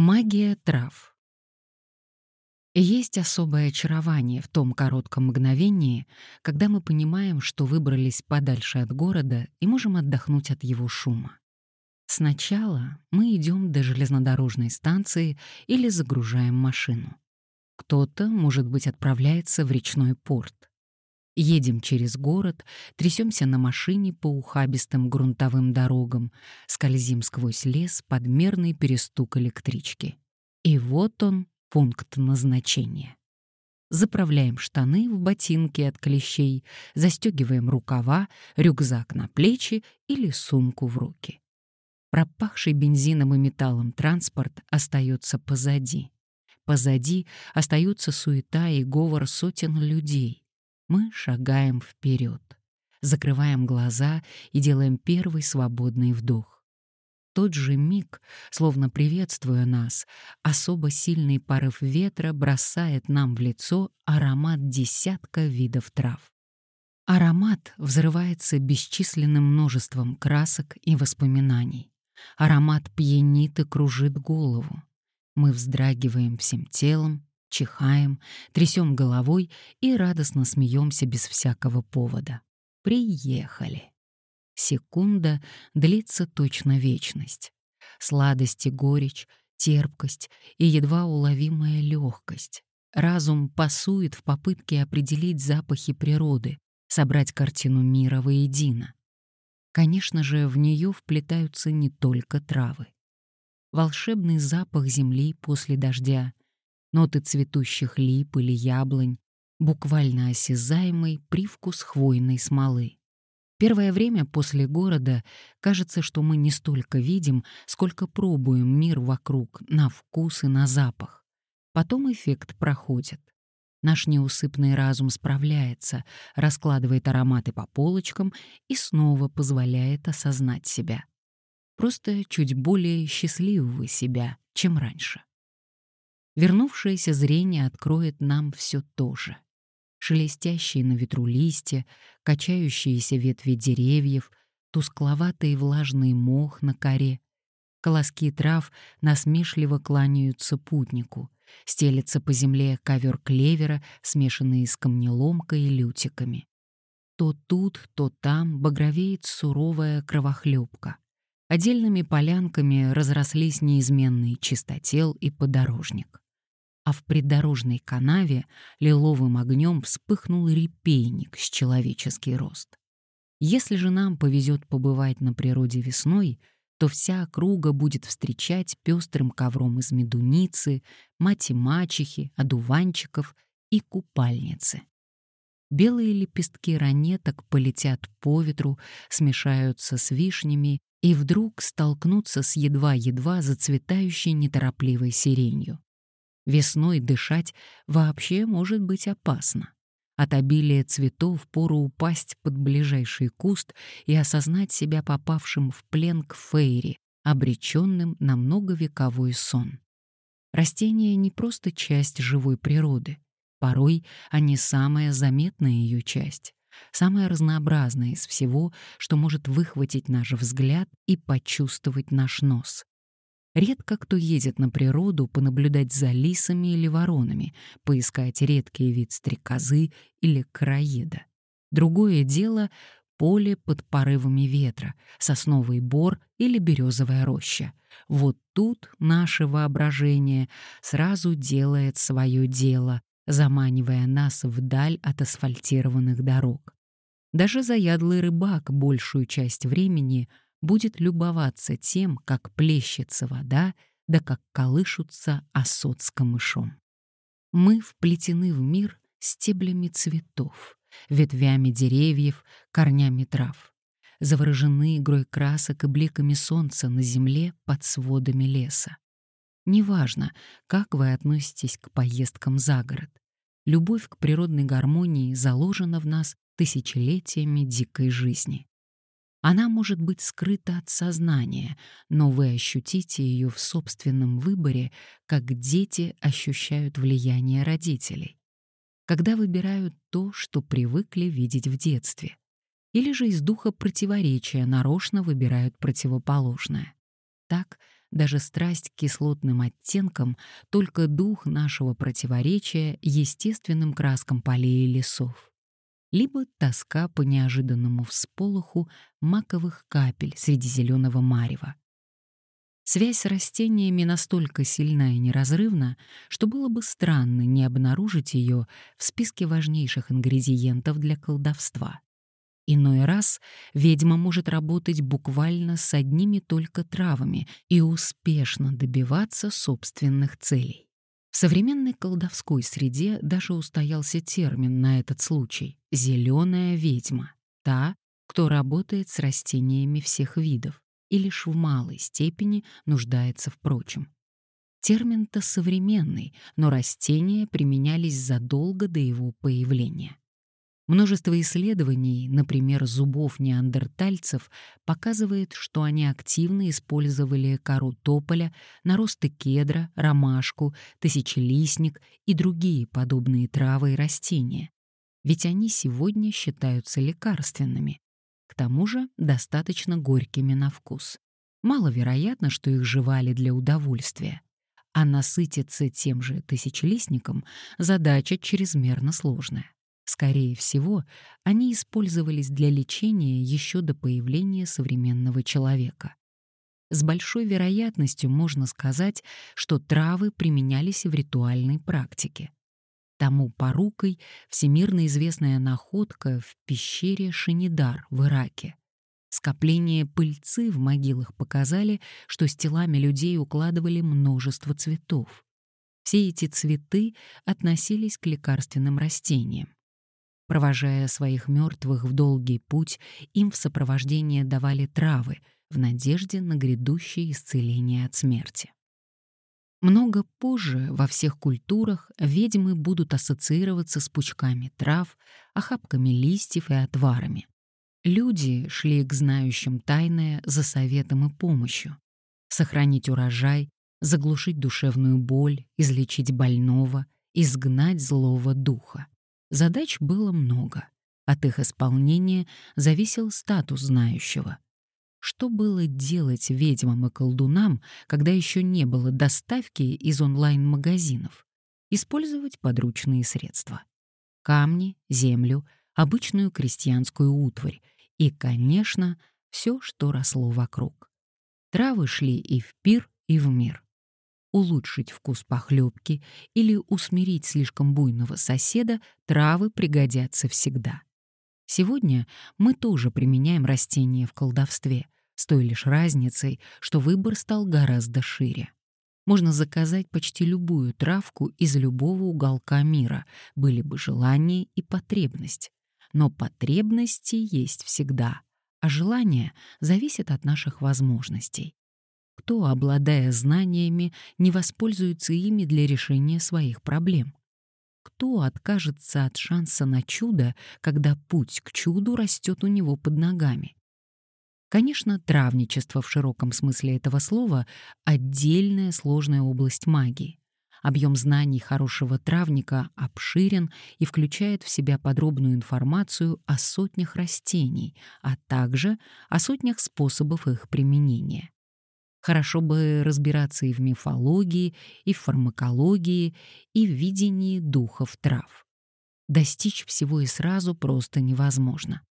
Магия трав. Есть особое очарование в том коротком мгновении, когда мы понимаем, что выбрались подальше от города и можем отдохнуть от его шума. Сначала мы идем до железнодорожной станции или загружаем машину. Кто-то, может быть, отправляется в речной порт. Едем через город, трясемся на машине по ухабистым грунтовым дорогам, скользим сквозь лес под мерный перестук электрички. И вот он, пункт назначения. Заправляем штаны в ботинки от клещей, застегиваем рукава, рюкзак на плечи или сумку в руки. Пропахший бензином и металлом транспорт остается позади. Позади остаются суета и говор сотен людей, мы шагаем вперед, закрываем глаза и делаем первый свободный вдох. Тот же миг, словно приветствуя нас, особо сильный порыв ветра бросает нам в лицо аромат десятка видов трав. Аромат взрывается бесчисленным множеством красок и воспоминаний. Аромат пьянит и кружит голову. Мы вздрагиваем всем телом, чихаем, трясем головой и радостно смеемся без всякого повода. Приехали. Секунда длится точно вечность. Сладость и горечь, терпкость и едва уловимая легкость. Разум пасует в попытке определить запахи природы, собрать картину мира воедино. Конечно же, в нее вплетаются не только травы. Волшебный запах земли после дождя, ноты цветущих лип или яблонь, буквально осязаемый привкус хвойной смолы. Первое время после города кажется, что мы не столько видим, сколько пробуем мир вокруг на вкус и на запах. Потом эффект проходит. Наш неусыпный разум справляется, раскладывает ароматы по полочкам и снова позволяет осознать себя. Просто чуть более счастливого себя, чем раньше. Вернувшееся зрение откроет нам все то же. Шелестящие на ветру листья, качающиеся ветви деревьев, тускловатый влажный мох на коре. Колоски трав насмешливо кланяются путнику, стелется по земле ковер клевера, смешанный с камнеломкой и лютиками. То тут, то там багровеет суровая кровохлебка. Отдельными полянками разрослись неизменный чистотел и подорожник а в придорожной канаве лиловым огнем вспыхнул репейник с человеческий рост. Если же нам повезет побывать на природе весной, то вся округа будет встречать пестрым ковром из медуницы, мати-мачехи, одуванчиков и купальницы. Белые лепестки ранеток полетят по ветру, смешаются с вишнями и вдруг столкнутся с едва-едва зацветающей неторопливой сиренью. Весной дышать вообще может быть опасно. От обилия цветов пору упасть под ближайший куст и осознать себя попавшим в плен к фейри, обреченным на многовековой сон. Растения не просто часть живой природы. Порой они самая заметная ее часть, самая разнообразная из всего, что может выхватить наш взгляд и почувствовать наш нос. Редко кто едет на природу понаблюдать за лисами или воронами, поискать редкий вид стрекозы или краеда. Другое дело — поле под порывами ветра, сосновый бор или березовая роща. Вот тут наше воображение сразу делает свое дело, заманивая нас вдаль от асфальтированных дорог. Даже заядлый рыбак большую часть времени — будет любоваться тем, как плещется вода, да как колышутся осот с камышом. Мы вплетены в мир стеблями цветов, ветвями деревьев, корнями трав, заворожены игрой красок и бликами солнца на земле под сводами леса. Неважно, как вы относитесь к поездкам за город. Любовь к природной гармонии заложена в нас тысячелетиями дикой жизни. Она может быть скрыта от сознания, но вы ощутите ее в собственном выборе, как дети ощущают влияние родителей. Когда выбирают то, что привыкли видеть в детстве. Или же из духа противоречия нарочно выбирают противоположное. Так даже страсть к кислотным оттенкам, только дух нашего противоречия естественным краскам полей и лесов. Либо тоска по неожиданному всполоху маковых капель среди зеленого марева. Связь с растениями настолько сильна и неразрывна, что было бы странно не обнаружить ее в списке важнейших ингредиентов для колдовства. Иной раз ведьма может работать буквально с одними только травами и успешно добиваться собственных целей. В современной колдовской среде даже устоялся термин на этот случай — «зеленая ведьма», та, кто работает с растениями всех видов и лишь в малой степени нуждается в прочем. Термин-то современный, но растения применялись задолго до его появления. Множество исследований, например, зубов неандертальцев, показывает, что они активно использовали кору тополя, наросты кедра, ромашку, тысячелистник и другие подобные травы и растения. Ведь они сегодня считаются лекарственными. К тому же достаточно горькими на вкус. Маловероятно, что их жевали для удовольствия. А насытиться тем же тысячелистником — задача чрезмерно сложная. Скорее всего, они использовались для лечения еще до появления современного человека. С большой вероятностью можно сказать, что травы применялись в ритуальной практике. Тому порукой всемирно известная находка в пещере Шинидар в Ираке. Скопление пыльцы в могилах показали, что с телами людей укладывали множество цветов. Все эти цветы относились к лекарственным растениям. Провожая своих мертвых в долгий путь, им в сопровождение давали травы в надежде на грядущее исцеление от смерти. Много позже во всех культурах ведьмы будут ассоциироваться с пучками трав, охапками листьев и отварами. Люди шли к знающим тайное за советом и помощью. Сохранить урожай, заглушить душевную боль, излечить больного, изгнать злого духа. Задач было много. От их исполнения зависел статус знающего. Что было делать ведьмам и колдунам, когда еще не было доставки из онлайн-магазинов? Использовать подручные средства. Камни, землю, обычную крестьянскую утварь и, конечно, все, что росло вокруг. Травы шли и в пир, и в мир улучшить вкус похлебки или усмирить слишком буйного соседа, травы пригодятся всегда. Сегодня мы тоже применяем растения в колдовстве, с той лишь разницей, что выбор стал гораздо шире. Можно заказать почти любую травку из любого уголка мира, были бы желание и потребность. Но потребности есть всегда, а желание зависит от наших возможностей. Кто, обладая знаниями, не воспользуется ими для решения своих проблем? Кто откажется от шанса на чудо, когда путь к чуду растет у него под ногами? Конечно, травничество в широком смысле этого слова — отдельная сложная область магии. Объем знаний хорошего травника обширен и включает в себя подробную информацию о сотнях растений, а также о сотнях способов их применения. Хорошо бы разбираться и в мифологии, и в фармакологии, и в видении духов трав. Достичь всего и сразу просто невозможно.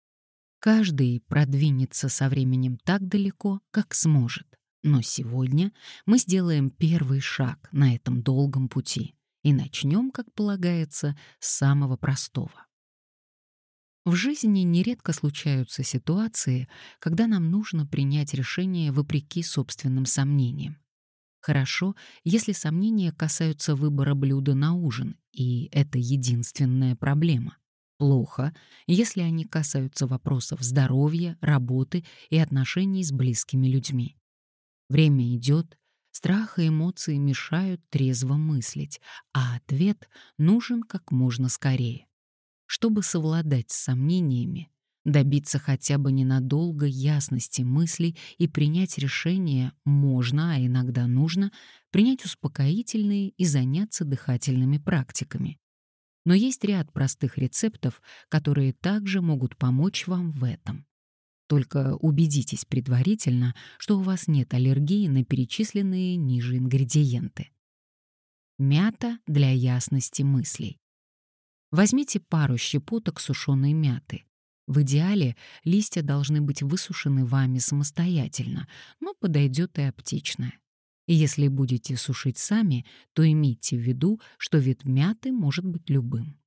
Каждый продвинется со временем так далеко, как сможет. Но сегодня мы сделаем первый шаг на этом долгом пути и начнем, как полагается, с самого простого. В жизни нередко случаются ситуации, когда нам нужно принять решение вопреки собственным сомнениям. Хорошо, если сомнения касаются выбора блюда на ужин, и это единственная проблема. Плохо, если они касаются вопросов здоровья, работы и отношений с близкими людьми. Время идет, страх и эмоции мешают трезво мыслить, а ответ нужен как можно скорее. Чтобы совладать с сомнениями, добиться хотя бы ненадолго ясности мыслей и принять решение можно, а иногда нужно, принять успокоительные и заняться дыхательными практиками. Но есть ряд простых рецептов, которые также могут помочь вам в этом. Только убедитесь предварительно, что у вас нет аллергии на перечисленные ниже ингредиенты. Мята для ясности мыслей. Возьмите пару щепоток сушеной мяты. В идеале листья должны быть высушены вами самостоятельно, но подойдет и аптечная. И если будете сушить сами, то имейте в виду, что вид мяты может быть любым.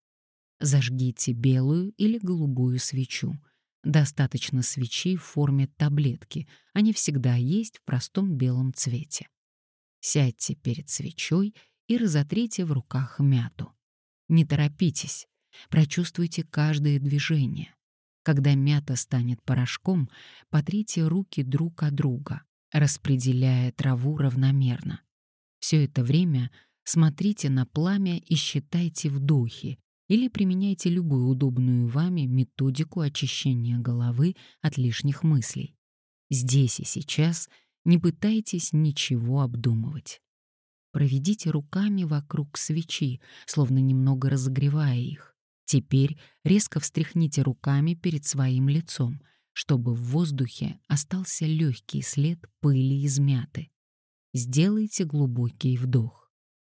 Зажгите белую или голубую свечу. Достаточно свечи в форме таблетки, они всегда есть в простом белом цвете. Сядьте перед свечой и разотрите в руках мяту. Не торопитесь, прочувствуйте каждое движение. Когда мята станет порошком, потрите руки друг от друга, распределяя траву равномерно. Все это время смотрите на пламя и считайте вдохи, или применяйте любую удобную вами методику очищения головы от лишних мыслей. Здесь и сейчас не пытайтесь ничего обдумывать. Проведите руками вокруг свечи, словно немного разогревая их. Теперь резко встряхните руками перед своим лицом, чтобы в воздухе остался легкий след пыли из мяты. Сделайте глубокий вдох.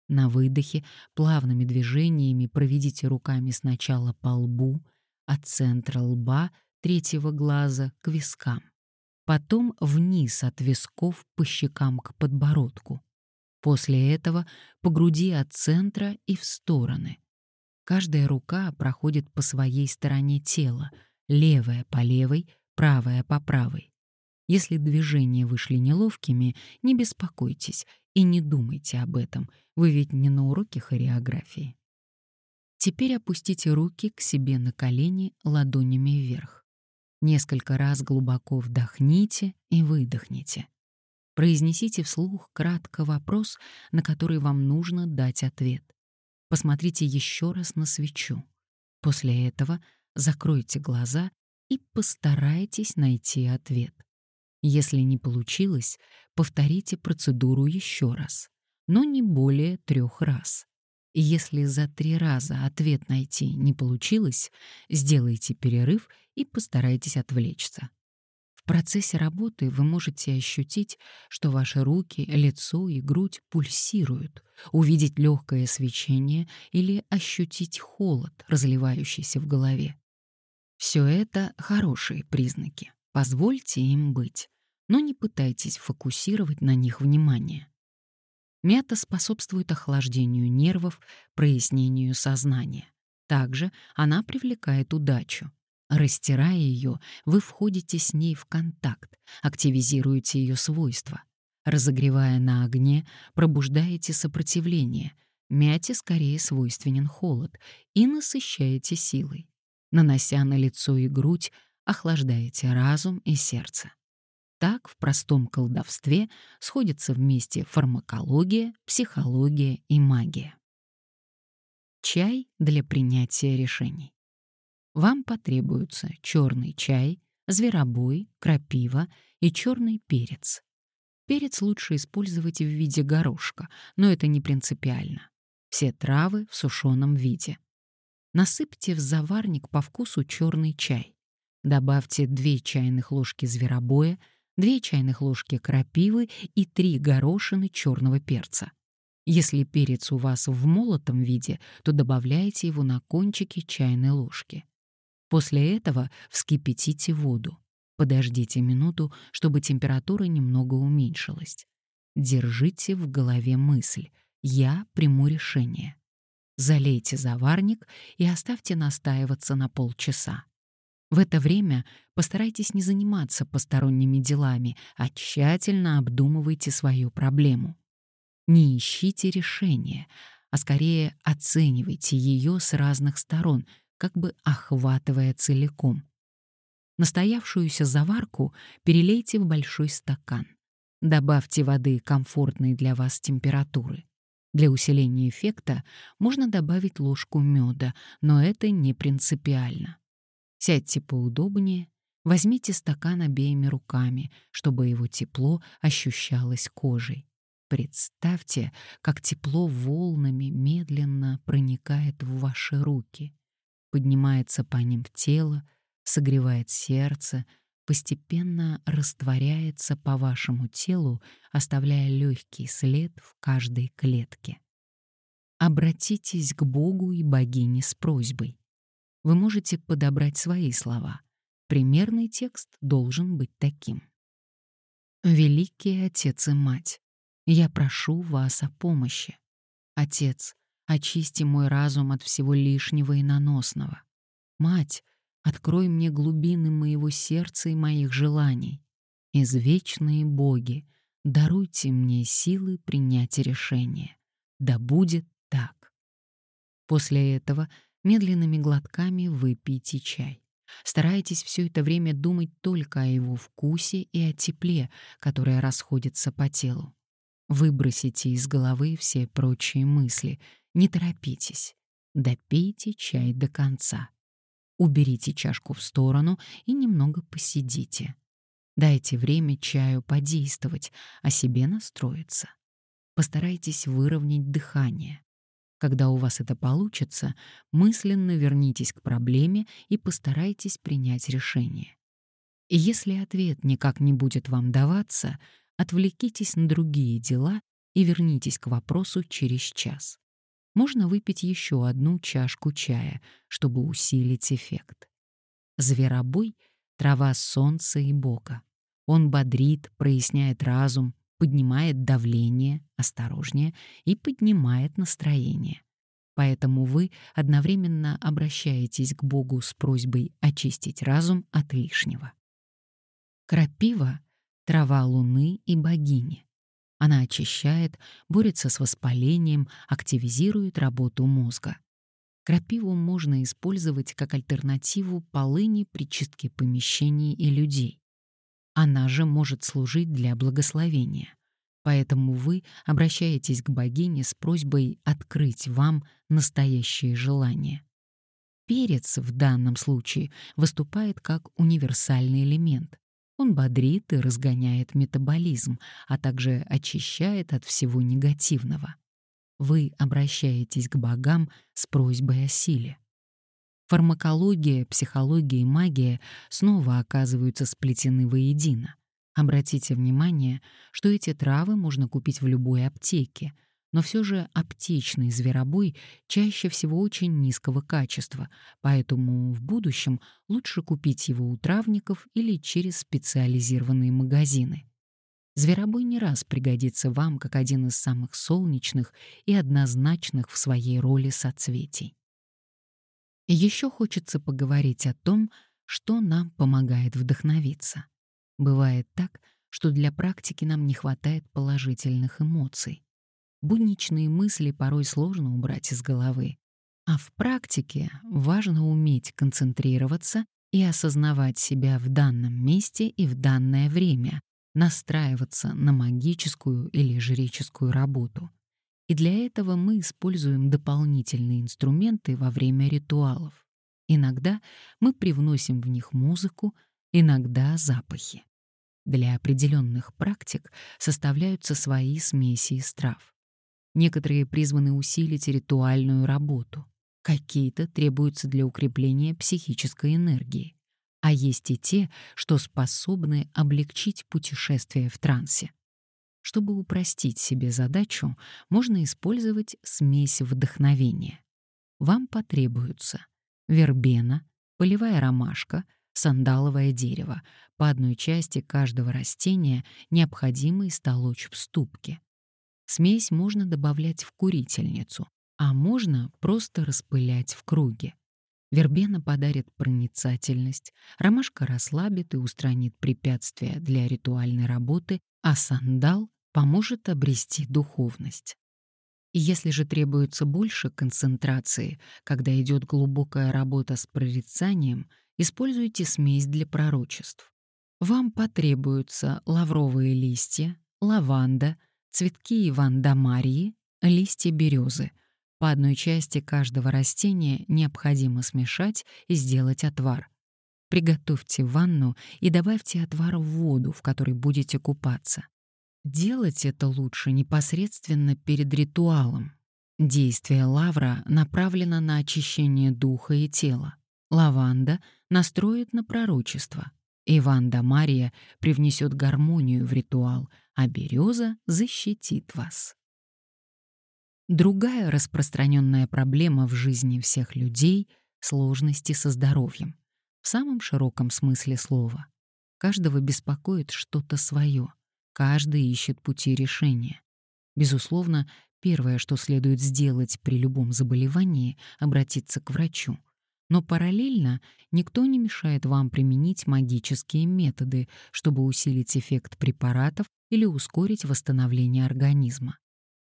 На выдохе плавными движениями проведите руками сначала по лбу, от центра лба, третьего глаза к вискам. Потом вниз от висков по щекам к подбородку. После этого по груди от центра и в стороны. Каждая рука проходит по своей стороне тела, левая по левой, правая по правой. Если движения вышли неловкими, не беспокойтесь и не думайте об этом, вы ведь не на уроке хореографии. Теперь опустите руки к себе на колени ладонями вверх. Несколько раз глубоко вдохните и выдохните. Произнесите вслух кратко вопрос, на который вам нужно дать ответ. Посмотрите еще раз на свечу. После этого закройте глаза и постарайтесь найти ответ. Если не получилось, повторите процедуру еще раз, но не более трех раз. Если за три раза ответ найти не получилось, сделайте перерыв и постарайтесь отвлечься. В процессе работы вы можете ощутить, что ваши руки, лицо и грудь пульсируют, увидеть легкое свечение или ощутить холод, разливающийся в голове. Все это хорошие признаки. Позвольте им быть, но не пытайтесь фокусировать на них внимание. Мята способствует охлаждению нервов, прояснению сознания. Также она привлекает удачу. Растирая ее, вы входите с ней в контакт, активизируете ее свойства. Разогревая на огне, пробуждаете сопротивление, мяте скорее свойственен холод и насыщаете силой. Нанося на лицо и грудь, охлаждаете разум и сердце. Так в простом колдовстве сходятся вместе фармакология, психология и магия. Чай для принятия решений. Вам потребуется черный чай, зверобой, крапива и черный перец. Перец лучше использовать в виде горошка, но это не принципиально. Все травы в сушеном виде. Насыпьте в заварник по вкусу черный чай. Добавьте 2 чайных ложки зверобоя, 2 чайных ложки крапивы и 3 горошины черного перца. Если перец у вас в молотом виде, то добавляйте его на кончики чайной ложки. После этого вскипятите воду. Подождите минуту, чтобы температура немного уменьшилась. Держите в голове мысль «Я приму решение». Залейте заварник и оставьте настаиваться на полчаса. В это время постарайтесь не заниматься посторонними делами, а тщательно обдумывайте свою проблему. Не ищите решения, а скорее оценивайте ее с разных сторон, как бы охватывая целиком. Настоявшуюся заварку перелейте в большой стакан. Добавьте воды комфортной для вас температуры. Для усиления эффекта можно добавить ложку меда, но это не принципиально. Сядьте поудобнее, возьмите стакан обеими руками, чтобы его тепло ощущалось кожей. Представьте, как тепло волнами медленно проникает в ваши руки, поднимается по ним в тело, согревает сердце, постепенно растворяется по вашему телу, оставляя легкий след в каждой клетке. Обратитесь к Богу и богине с просьбой. Вы можете подобрать свои слова. Примерный текст должен быть таким. Великий Отец и Мать, я прошу вас о помощи. Отец, очисти мой разум от всего лишнего и наносного. Мать, открой мне глубины моего сердца и моих желаний. Извечные боги, даруйте мне силы принять решение. Да будет так. После этого медленными глотками выпейте чай. Старайтесь все это время думать только о его вкусе и о тепле, которое расходится по телу. Выбросите из головы все прочие мысли, не торопитесь. Допейте чай до конца. Уберите чашку в сторону и немного посидите. Дайте время чаю подействовать, о себе настроиться. Постарайтесь выровнять дыхание. Когда у вас это получится, мысленно вернитесь к проблеме и постарайтесь принять решение. И если ответ никак не будет вам даваться, отвлекитесь на другие дела и вернитесь к вопросу через час. Можно выпить еще одну чашку чая, чтобы усилить эффект. Зверобой — трава солнца и бока. Он бодрит, проясняет разум, поднимает давление, осторожнее, и поднимает настроение. Поэтому вы одновременно обращаетесь к Богу с просьбой очистить разум от лишнего. Крапива — трава луны и богини. Она очищает, борется с воспалением, активизирует работу мозга. Крапиву можно использовать как альтернативу полыни при чистке помещений и людей. Она же может служить для благословения. Поэтому вы обращаетесь к богине с просьбой открыть вам настоящие желания. Перец в данном случае выступает как универсальный элемент. Он бодрит и разгоняет метаболизм, а также очищает от всего негативного. Вы обращаетесь к богам с просьбой о силе. Фармакология, психология и магия снова оказываются сплетены воедино. Обратите внимание, что эти травы можно купить в любой аптеке, но все же аптечный зверобой чаще всего очень низкого качества, поэтому в будущем лучше купить его у травников или через специализированные магазины. Зверобой не раз пригодится вам как один из самых солнечных и однозначных в своей роли соцветий. Еще хочется поговорить о том, что нам помогает вдохновиться. Бывает так, что для практики нам не хватает положительных эмоций. Будничные мысли порой сложно убрать из головы, а в практике важно уметь концентрироваться и осознавать себя в данном месте и в данное время, настраиваться на магическую или жреческую работу. И для этого мы используем дополнительные инструменты во время ритуалов. Иногда мы привносим в них музыку, иногда запахи. Для определенных практик составляются свои смеси из трав. Некоторые призваны усилить ритуальную работу, какие-то требуются для укрепления психической энергии, а есть и те, что способны облегчить путешествие в трансе. Чтобы упростить себе задачу, можно использовать смесь вдохновения. Вам потребуются вербена, полевая ромашка, сандаловое дерево. По одной части каждого растения необходимо истолочь в ступке. Смесь можно добавлять в курительницу, а можно просто распылять в круге. Вербена подарит проницательность, ромашка расслабит и устранит препятствия для ритуальной работы, а сандал поможет обрести духовность. И если же требуется больше концентрации, когда идет глубокая работа с прорицанием, используйте смесь для пророчеств. Вам потребуются лавровые листья, лаванда, цветки Иван-да-Марьи, листья березы. По одной части каждого растения необходимо смешать и сделать отвар. Приготовьте ванну и добавьте отвар в воду, в которой будете купаться. Делать это лучше непосредственно перед ритуалом. Действие лавра направлено на очищение духа и тела. Лаванда настроит на пророчество. Иван да Мария привнесет гармонию в ритуал, а береза защитит вас. Другая распространенная проблема в жизни всех людей — сложности со здоровьем. В самом широком смысле слова. Каждого беспокоит что-то свое. Каждый ищет пути решения. Безусловно, первое, что следует сделать при любом заболевании — обратиться к врачу. Но параллельно никто не мешает вам применить магические методы, чтобы усилить эффект препаратов или ускорить восстановление организма.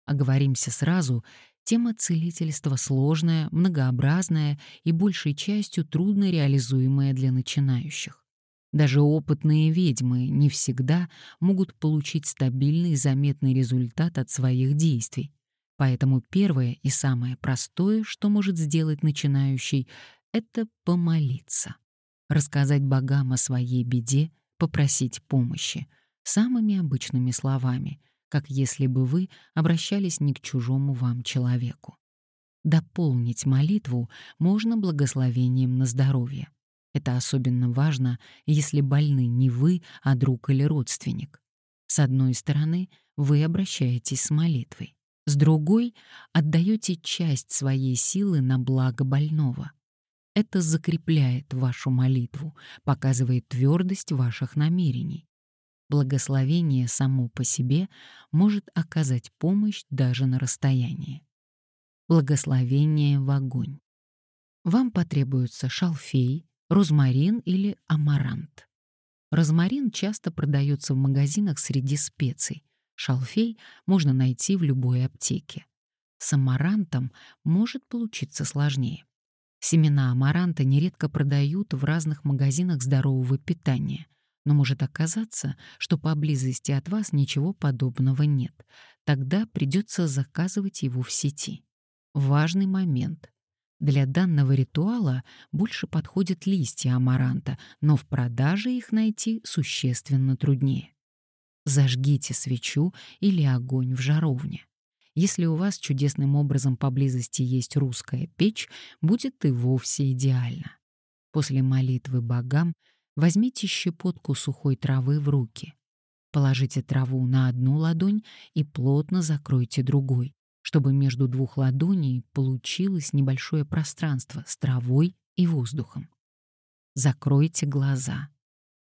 Оговоримся сразу, тема целительства сложная, многообразная и большей частью трудно реализуемая для начинающих. Даже опытные ведьмы не всегда могут получить стабильный и заметный результат от своих действий. Поэтому первое и самое простое, что может сделать начинающий, это помолиться. Рассказать богам о своей беде, попросить помощи, самыми обычными словами, как если бы вы обращались не к чужому вам человеку. Дополнить молитву можно благословением на здоровье. Это особенно важно, если больны не вы, а друг или родственник. С одной стороны, вы обращаетесь с молитвой. С другой — отдаете часть своей силы на благо больного. Это закрепляет вашу молитву, показывает твердость ваших намерений. Благословение само по себе может оказать помощь даже на расстоянии. Благословение в огонь. Вам потребуется шалфей, розмарин или амарант. Розмарин часто продается в магазинах среди специй. Шалфей можно найти в любой аптеке. С амарантом может получиться сложнее. Семена амаранта нередко продают в разных магазинах здорового питания — но может оказаться, что поблизости от вас ничего подобного нет. Тогда придется заказывать его в сети. Важный момент. Для данного ритуала больше подходят листья амаранта, но в продаже их найти существенно труднее. Зажгите свечу или огонь в жаровне. Если у вас чудесным образом поблизости есть русская печь, будет и вовсе идеально. После молитвы богам Возьмите щепотку сухой травы в руки. Положите траву на одну ладонь и плотно закройте другой, чтобы между двух ладоней получилось небольшое пространство с травой и воздухом. Закройте глаза.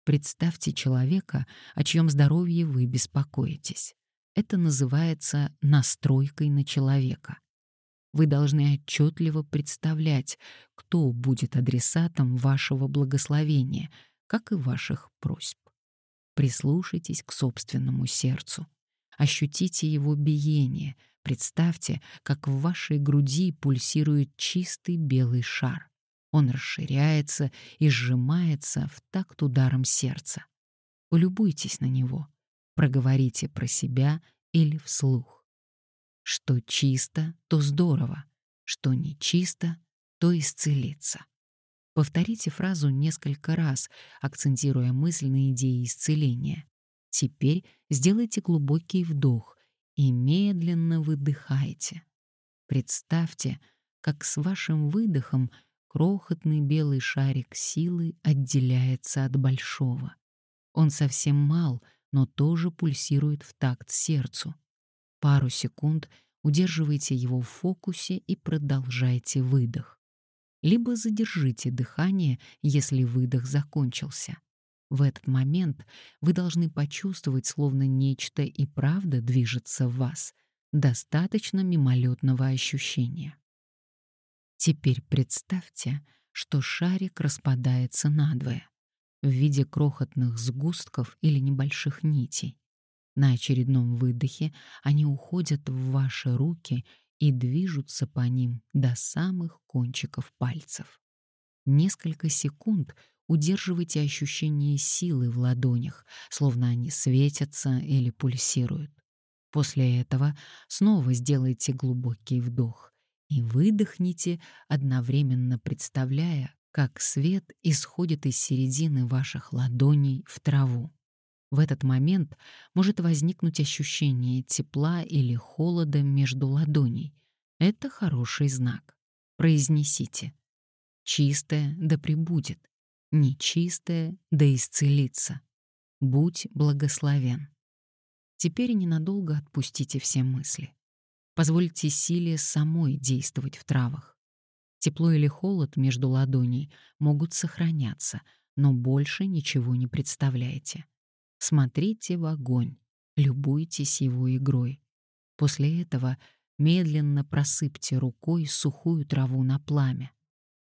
Представьте человека, о чьем здоровье вы беспокоитесь. Это называется настройкой на человека. Вы должны отчетливо представлять, кто будет адресатом вашего благословения — как и ваших просьб. Прислушайтесь к собственному сердцу. Ощутите его биение. Представьте, как в вашей груди пульсирует чистый белый шар. Он расширяется и сжимается в такт ударом сердца. Полюбуйтесь на него. Проговорите про себя или вслух. Что чисто, то здорово. Что нечисто, то исцелится. Повторите фразу несколько раз, акцентируя мысль на идее исцеления. Теперь сделайте глубокий вдох и медленно выдыхайте. Представьте, как с вашим выдохом крохотный белый шарик силы отделяется от большого. Он совсем мал, но тоже пульсирует в такт сердцу. Пару секунд удерживайте его в фокусе и продолжайте выдох либо задержите дыхание, если выдох закончился. В этот момент вы должны почувствовать, словно нечто и правда движется в вас. Достаточно мимолетного ощущения. Теперь представьте, что шарик распадается надвое в виде крохотных сгустков или небольших нитей. На очередном выдохе они уходят в ваши руки и движутся по ним до самых кончиков пальцев. Несколько секунд удерживайте ощущение силы в ладонях, словно они светятся или пульсируют. После этого снова сделайте глубокий вдох и выдохните, одновременно представляя, как свет исходит из середины ваших ладоней в траву. В этот момент может возникнуть ощущение тепла или холода между ладоней. Это хороший знак. Произнесите. Чистое да пребудет. Нечистое да исцелится. Будь благословен. Теперь ненадолго отпустите все мысли. Позвольте силе самой действовать в травах. Тепло или холод между ладоней могут сохраняться, но больше ничего не представляете. Смотрите в огонь, любуйтесь его игрой. После этого медленно просыпьте рукой сухую траву на пламя.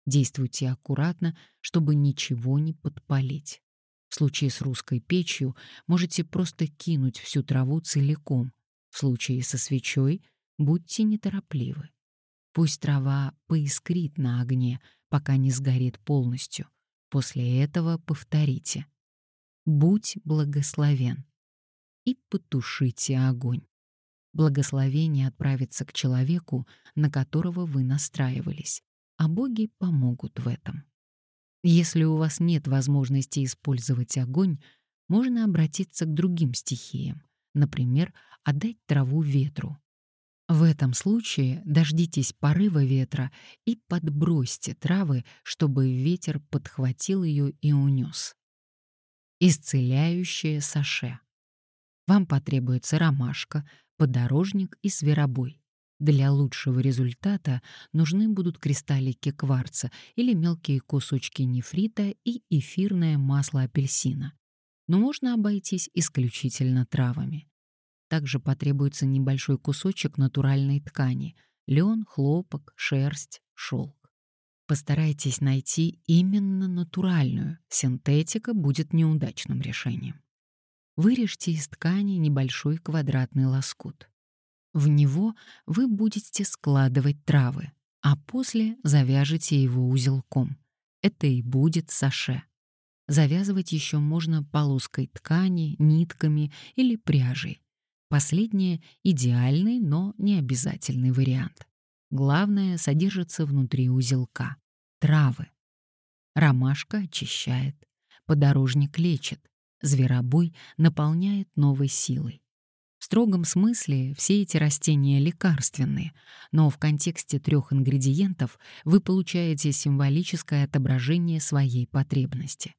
Действуйте аккуратно, чтобы ничего не подпалить. В случае с русской печью можете просто кинуть всю траву целиком. В случае со свечой будьте неторопливы. Пусть трава поискрит на огне, пока не сгорит полностью. После этого повторите. «Будь благословен» и потушите огонь. Благословение отправится к человеку, на которого вы настраивались, а боги помогут в этом. Если у вас нет возможности использовать огонь, можно обратиться к другим стихиям, например, отдать траву ветру. В этом случае дождитесь порыва ветра и подбросьте травы, чтобы ветер подхватил ее и унес. Исцеляющее саше. Вам потребуется ромашка, подорожник и зверобой. Для лучшего результата нужны будут кристаллики кварца или мелкие кусочки нефрита и эфирное масло апельсина. Но можно обойтись исключительно травами. Также потребуется небольшой кусочек натуральной ткани — лен, хлопок, шерсть, шелк. Постарайтесь найти именно натуральную, синтетика будет неудачным решением. Вырежьте из ткани небольшой квадратный лоскут. В него вы будете складывать травы, а после завяжете его узелком. Это и будет саше. Завязывать еще можно полоской ткани, нитками или пряжей. Последнее — идеальный, но не обязательный вариант. Главное содержится внутри узелка — травы. Ромашка очищает, подорожник лечит, зверобой наполняет новой силой. В строгом смысле все эти растения лекарственные, но в контексте трех ингредиентов вы получаете символическое отображение своей потребности.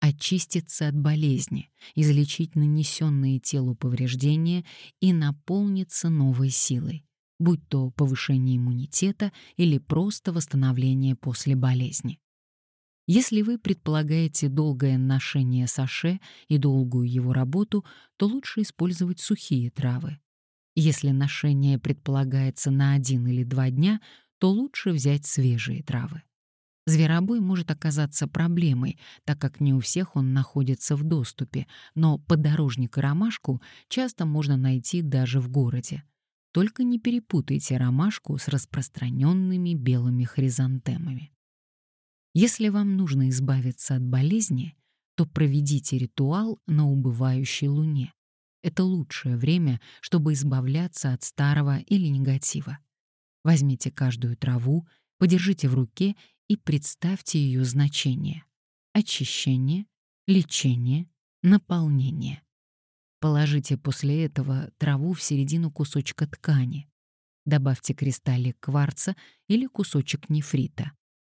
Очиститься от болезни, излечить нанесенные телу повреждения и наполниться новой силой, будь то повышение иммунитета или просто восстановление после болезни. Если вы предполагаете долгое ношение саше и долгую его работу, то лучше использовать сухие травы. Если ношение предполагается на один или два дня, то лучше взять свежие травы. Зверобой может оказаться проблемой, так как не у всех он находится в доступе, но подорожник и ромашку часто можно найти даже в городе. Только не перепутайте ромашку с распространенными белыми хризантемами. Если вам нужно избавиться от болезни, то проведите ритуал на убывающей луне. Это лучшее время, чтобы избавляться от старого или негатива. Возьмите каждую траву, подержите в руке и представьте ее значение. Очищение, лечение, наполнение. Положите после этого траву в середину кусочка ткани. Добавьте кристаллик кварца или кусочек нефрита.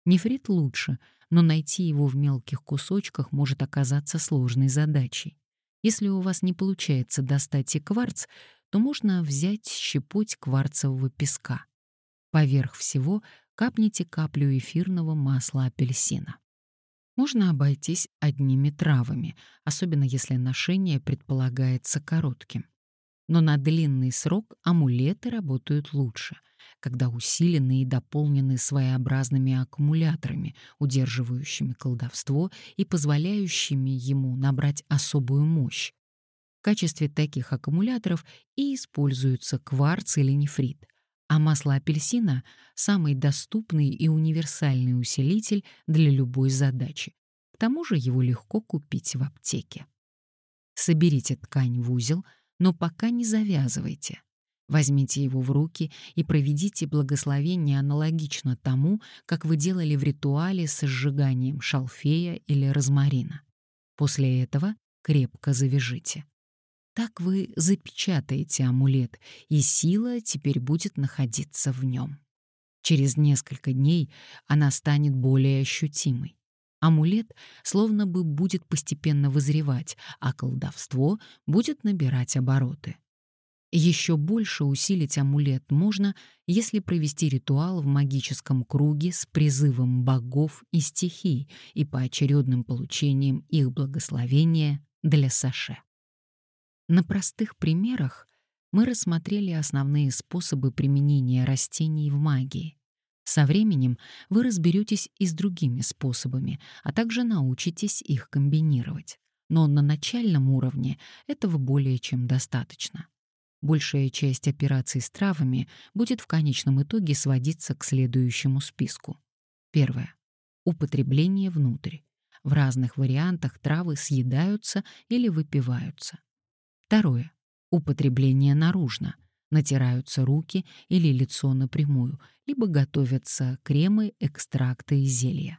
Нефрит лучше, но найти его в мелких кусочках может оказаться сложной задачей. Если у вас не получается достать и кварц, то можно взять щепоть кварцевого песка. Поверх всего капните каплю эфирного масла апельсина. Можно обойтись одними травами, особенно если ношение предполагается коротким. Но на длинный срок амулеты работают лучше — когда усилены и дополнены своеобразными аккумуляторами, удерживающими колдовство и позволяющими ему набрать особую мощь. В качестве таких аккумуляторов и используются кварц или нефрит, а масло апельсина — самый доступный и универсальный усилитель для любой задачи. К тому же его легко купить в аптеке. Соберите ткань в узел, но пока не завязывайте. Возьмите его в руки и проведите благословение аналогично тому, как вы делали в ритуале с сжиганием шалфея или розмарина. После этого крепко завяжите. Так вы запечатаете амулет, и сила теперь будет находиться в нем. Через несколько дней она станет более ощутимой. Амулет словно бы будет постепенно вызревать, а колдовство будет набирать обороты. Еще больше усилить амулет можно, если провести ритуал в магическом круге с призывом богов и стихий и поочередным получением их благословения для Саше. На простых примерах мы рассмотрели основные способы применения растений в магии. Со временем вы разберетесь и с другими способами, а также научитесь их комбинировать. Но на начальном уровне этого более чем достаточно. Большая часть операций с травами будет в конечном итоге сводиться к следующему списку. Первое. Употребление внутрь. В разных вариантах травы съедаются или выпиваются. Второе. Употребление наружно. Натираются руки или лицо напрямую, либо готовятся кремы, экстракты и зелья.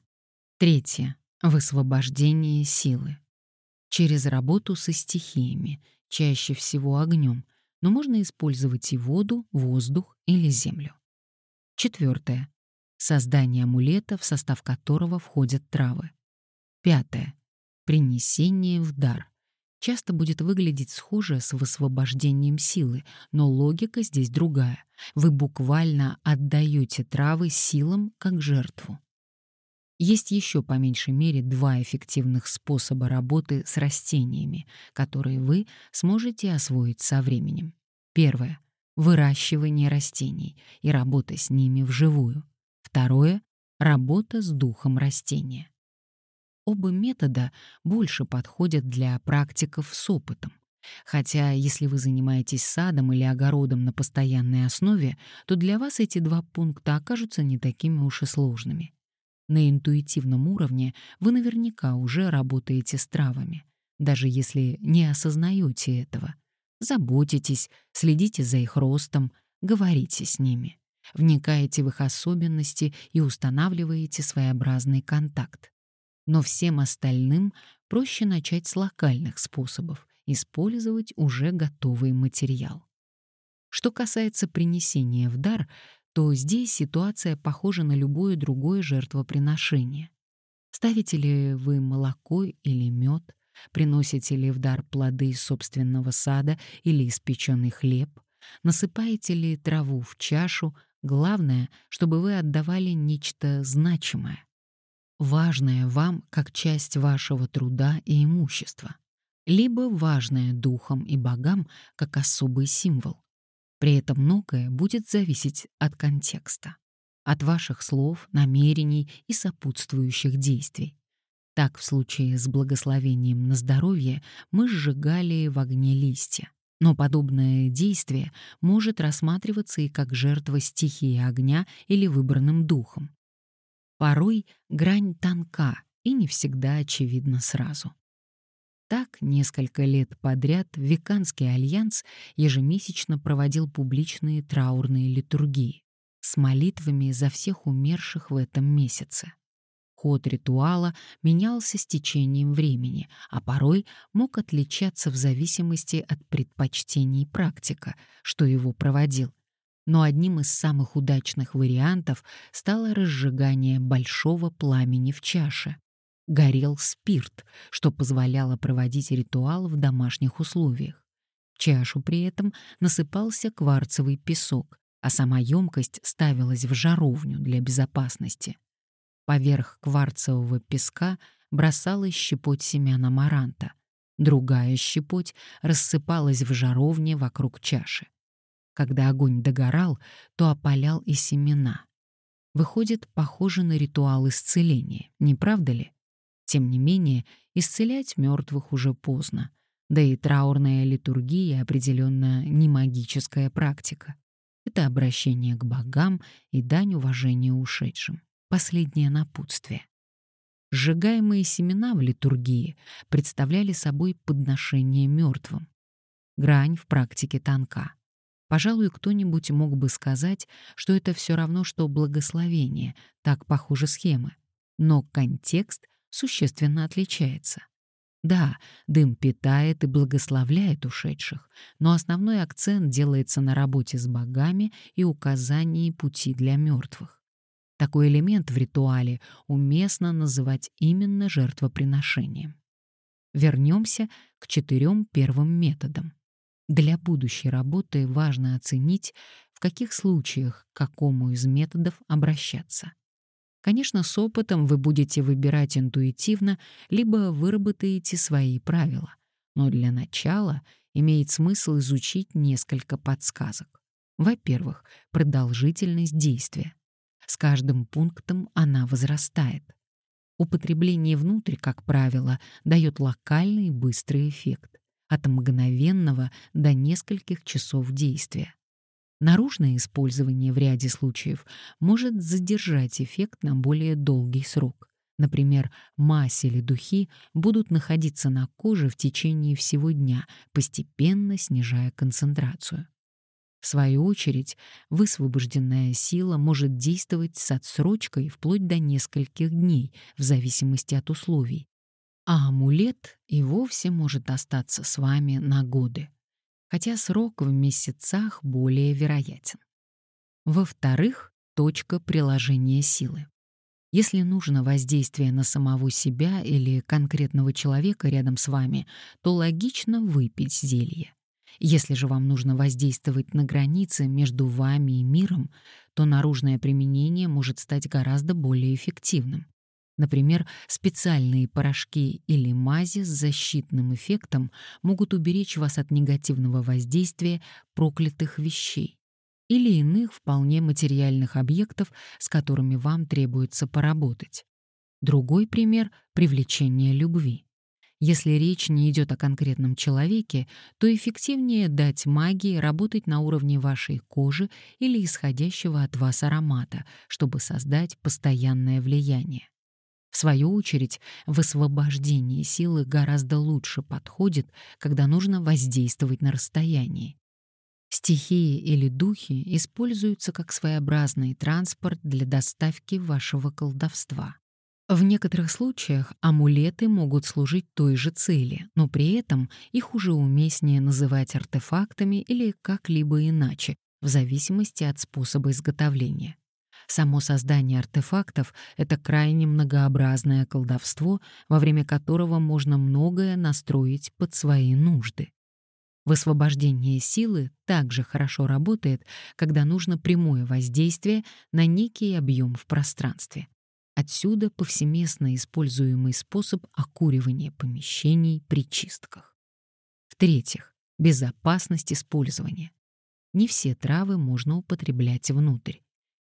Третье. Высвобождение силы. Через работу со стихиями, чаще всего огнем, но можно использовать и воду, воздух или землю. Четвертое. Создание амулета, в состав которого входят травы. Пятое. Принесение в дар. Часто будет выглядеть схоже с высвобождением силы, но логика здесь другая. Вы буквально отдаете травы силам как жертву. Есть еще по меньшей мере два эффективных способа работы с растениями, которые вы сможете освоить со временем. Первое — выращивание растений и работа с ними вживую. Второе — работа с духом растения. Оба метода больше подходят для практиков с опытом. Хотя, если вы занимаетесь садом или огородом на постоянной основе, то для вас эти два пункта окажутся не такими уж и сложными. На интуитивном уровне вы наверняка уже работаете с травами, даже если не осознаете этого. Заботитесь, следите за их ростом, говорите с ними, вникаете в их особенности и устанавливаете своеобразный контакт. Но всем остальным проще начать с локальных способов, использовать уже готовый материал. Что касается принесения в дар, то здесь ситуация похожа на любое другое жертвоприношение. Ставите ли вы молоко или мед, приносите ли в дар плоды из собственного сада или испеченный хлеб, насыпаете ли траву в чашу, главное, чтобы вы отдавали нечто значимое, важное вам как часть вашего труда и имущества, либо важное духом и богам как особый символ. При этом многое будет зависеть от контекста, от ваших слов, намерений и сопутствующих действий. Так, в случае с благословением на здоровье мы сжигали в огне листья. Но подобное действие может рассматриваться и как жертва стихии огня или выбранным духом. Порой грань тонка и не всегда очевидна сразу. Так, несколько лет подряд Веканский альянс ежемесячно проводил публичные траурные литургии с молитвами за всех умерших в этом месяце. Ход ритуала менялся с течением времени, а порой мог отличаться в зависимости от предпочтений практика, что его проводил. Но одним из самых удачных вариантов стало разжигание большого пламени в чаше горел спирт, что позволяло проводить ритуал в домашних условиях. В чашу при этом насыпался кварцевый песок, а сама емкость ставилась в жаровню для безопасности. Поверх кварцевого песка бросалась щепоть семян амаранта. Другая щепоть рассыпалась в жаровне вокруг чаши. Когда огонь догорал, то опалял и семена. Выходит, похоже на ритуал исцеления, не правда ли? Тем не менее, исцелять мертвых уже поздно, да и траурная литургия определенно не магическая практика. Это обращение к богам и дань уважения ушедшим. Последнее напутствие. Сжигаемые семена в литургии представляли собой подношение мертвым. Грань в практике тонка. Пожалуй, кто-нибудь мог бы сказать, что это все равно, что благословение, так похожи схемы. Но контекст существенно отличается. Да, дым питает и благословляет ушедших, но основной акцент делается на работе с богами и указании пути для мертвых. Такой элемент в ритуале уместно называть именно жертвоприношением. Вернемся к четырем первым методам. Для будущей работы важно оценить, в каких случаях к какому из методов обращаться. Конечно, с опытом вы будете выбирать интуитивно, либо выработаете свои правила. Но для начала имеет смысл изучить несколько подсказок. Во-первых, продолжительность действия. С каждым пунктом она возрастает. Употребление внутрь, как правило, дает локальный быстрый эффект от мгновенного до нескольких часов действия. Наружное использование в ряде случаев может задержать эффект на более долгий срок. Например, мазь или духи будут находиться на коже в течение всего дня, постепенно снижая концентрацию. В свою очередь, высвобожденная сила может действовать с отсрочкой вплоть до нескольких дней, в зависимости от условий. А амулет и вовсе может остаться с вами на годы, хотя срок в месяцах более вероятен. Во-вторых, точка приложения силы. Если нужно воздействие на самого себя или конкретного человека рядом с вами, то логично выпить зелье. Если же вам нужно воздействовать на границы между вами и миром, то наружное применение может стать гораздо более эффективным. Например, специальные порошки или мази с защитным эффектом могут уберечь вас от негативного воздействия проклятых вещей или иных вполне материальных объектов, с которыми вам требуется поработать. Другой пример — привлечение любви. Если речь не идет о конкретном человеке, то эффективнее дать магии работать на уровне вашей кожи или исходящего от вас аромата, чтобы создать постоянное влияние. В свою очередь, высвобождение силы гораздо лучше подходит, когда нужно воздействовать на расстоянии. Стихии или духи используются как своеобразный транспорт для доставки вашего колдовства. В некоторых случаях амулеты могут служить той же цели, но при этом их уже уместнее называть артефактами или как-либо иначе, в зависимости от способа изготовления. Само создание артефактов — это крайне многообразное колдовство, во время которого можно многое настроить под свои нужды. Высвобождение силы также хорошо работает, когда нужно прямое воздействие на некий объем в пространстве. Отсюда повсеместно используемый способ окуривания помещений при чистках. В-третьих, безопасность использования. Не все травы можно употреблять внутрь.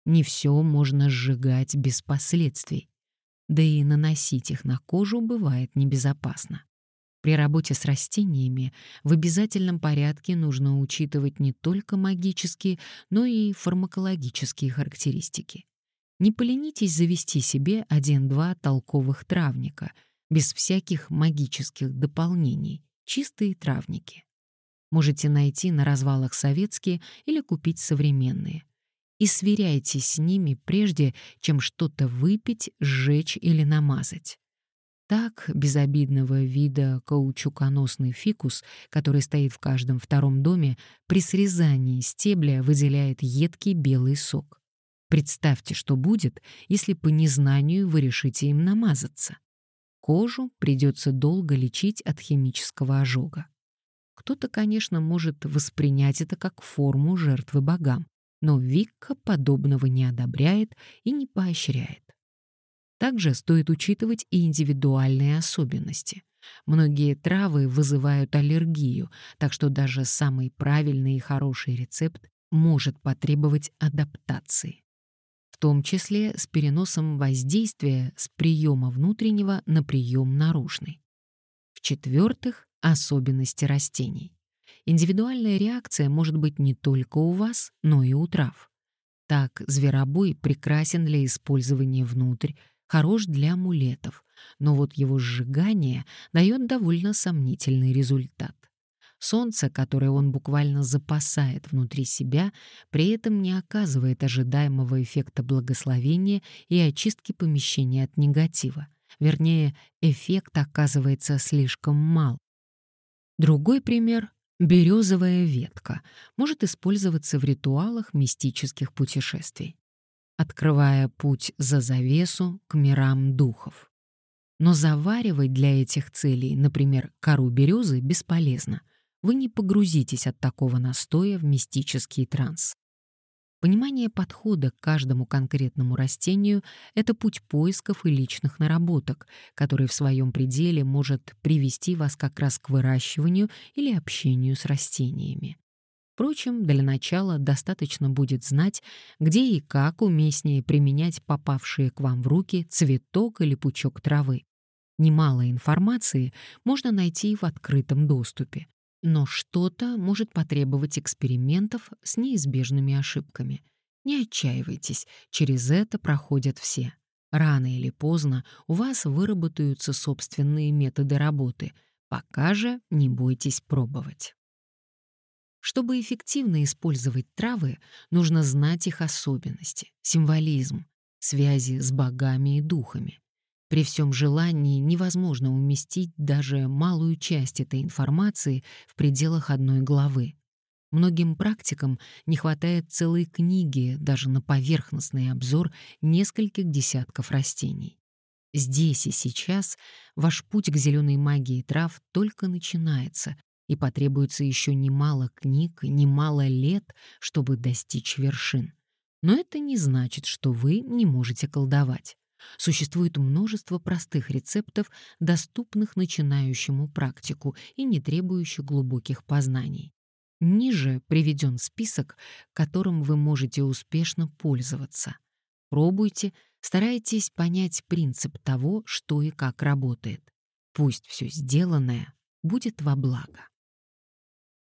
Не все можно сжигать без последствий. Да и наносить их на кожу бывает небезопасно. При работе с растениями в обязательном порядке нужно учитывать не только магические, но и фармакологические характеристики. Не поленитесь завести себе один-два толковых травника, без всяких магических дополнений, чистые травники. Можете найти на развалах советские или купить современные. И сверяйтесь с ними прежде, чем что-то выпить, сжечь или намазать. Так безобидного вида каучуконосный фикус, который стоит в каждом втором доме, при срезании стебля выделяет едкий белый сок. Представьте, что будет, если по незнанию вы решите им намазаться. Кожу придется долго лечить от химического ожога. Кто-то, конечно, может воспринять это как форму жертвы богам, но Викка подобного не одобряет и не поощряет. Также стоит учитывать и индивидуальные особенности. Многие травы вызывают аллергию, так что даже самый правильный и хороший рецепт может потребовать адаптации том числе с переносом воздействия с приема внутреннего на прием наружный. В-четвертых, особенности растений. Индивидуальная реакция может быть не только у вас, но и у трав. Так, зверобой прекрасен для использования внутрь, хорош для амулетов, но вот его сжигание дает довольно сомнительный результат. Солнце, которое он буквально запасает внутри себя, при этом не оказывает ожидаемого эффекта благословения и очистки помещения от негатива. Вернее, эффект оказывается слишком мал. Другой пример — березовая ветка может использоваться в ритуалах мистических путешествий. открывая путь за завесу к мирам духов. Но заваривать для этих целей, например, кору березы, бесполезно. Вы не погрузитесь от такого настоя в мистический транс. Понимание подхода к каждому конкретному растению — это путь поисков и личных наработок, который в своем пределе может привести вас как раз к выращиванию или общению с растениями. Впрочем, для начала достаточно будет знать, где и как уместнее применять попавшие к вам в руки цветок или пучок травы. Немало информации можно найти в открытом доступе. Но что-то может потребовать экспериментов с неизбежными ошибками. Не отчаивайтесь, через это проходят все. Рано или поздно у вас выработаются собственные методы работы, пока же не бойтесь пробовать. Чтобы эффективно использовать травы, нужно знать их особенности, символизм, связи с богами и духами. При всем желании невозможно уместить даже малую часть этой информации в пределах одной главы. Многим практикам не хватает целой книги даже на поверхностный обзор нескольких десятков растений. Здесь и сейчас ваш путь к зеленой магии трав только начинается, и потребуется еще немало книг, немало лет, чтобы достичь вершин. Но это не значит, что вы не можете колдовать. Существует множество простых рецептов, доступных начинающему практику и не требующих глубоких познаний. Ниже приведен список, которым вы можете успешно пользоваться. Пробуйте, старайтесь понять принцип того, что и как работает. Пусть все сделанное будет во благо.